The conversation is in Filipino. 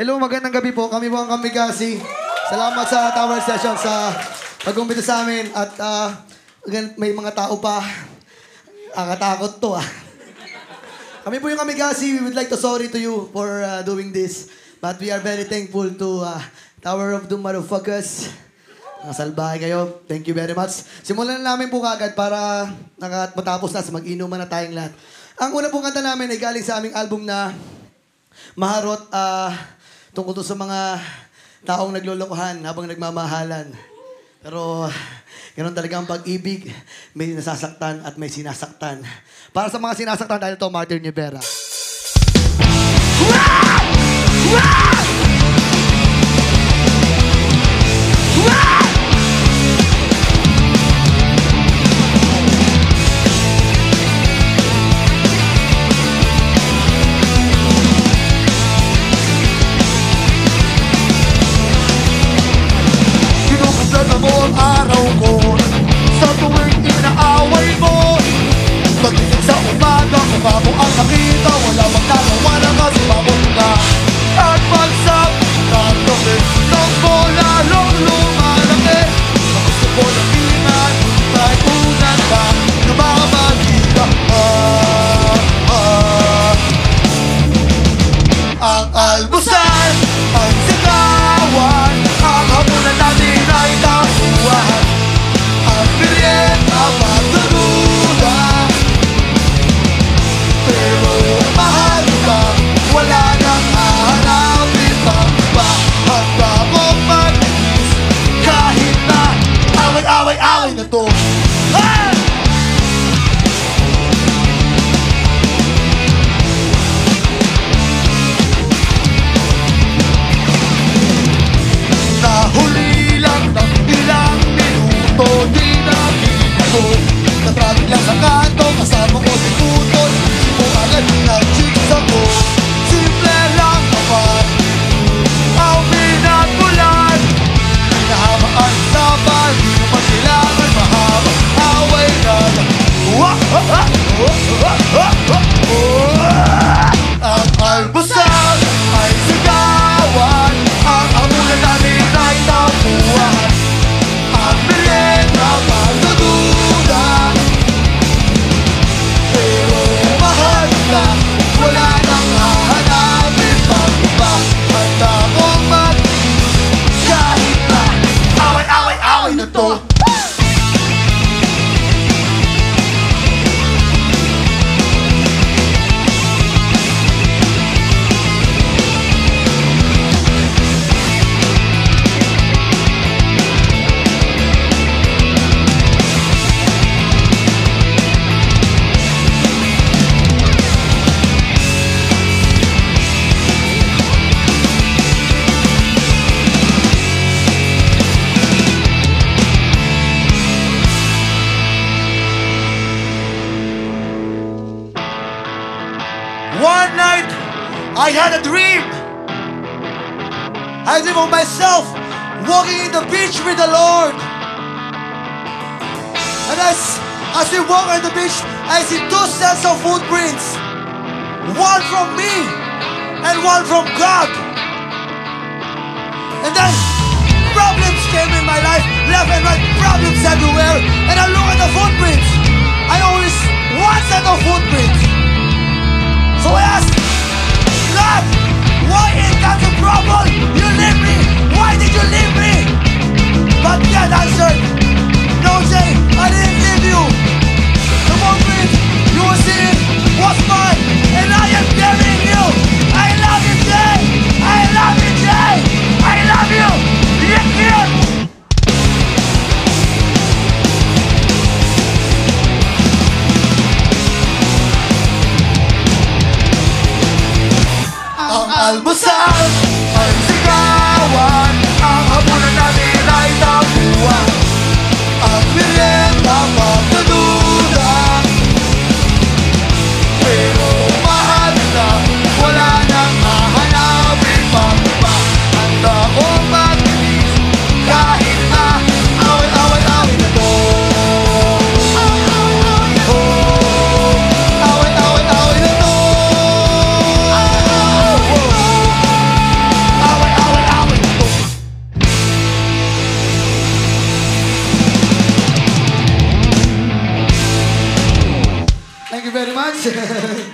Hello, magandang gabi po. Kami po ang Kamigasi. Salamat sa Tower Session sa pag-umpita sa amin. At again, may mga tao pa. Akatakot to ah. Kami po yung Kamigasi. We would like to sorry to you for ah, doing this. But we are very thankful to ah, Tower of Doom Motherfuckers. Nasalbahe kayo. Thank you very much. Simulan na namin po kagad para matapos na sa mag-inuman na tayong lahat. Ang una pong kanta namin ay galing sa aming album na Maharot ah tungkol to sa mga taong naglolokohan habang nagmamahalan. Pero ganun talaga ang pag-ibig. May nasasaktan at may sinasaktan. Para sa mga sinasaktan, dahil to Martin Rivera. Kinukumpleto Ang almusal. Ang sigawan Ang hapunan natin ay tapuan Ang merienda Magdududa ginito Natraffic lang sa kanto Kasama ko si Hindi mo agad nag-chicks ako Simple lang naman. Ang Nahamaan sa bal mahaba Away na lang! I had a dream. I dream of myself walking in the beach with the Lord. And as, as we walk on the beach, I see two sets of footprints. One from me and one from God. And then problems came in my life, left and right, problems everywhere. And I look at the footprints. I always one set of footprints. So I asked, yeah. Ang almusal you very much.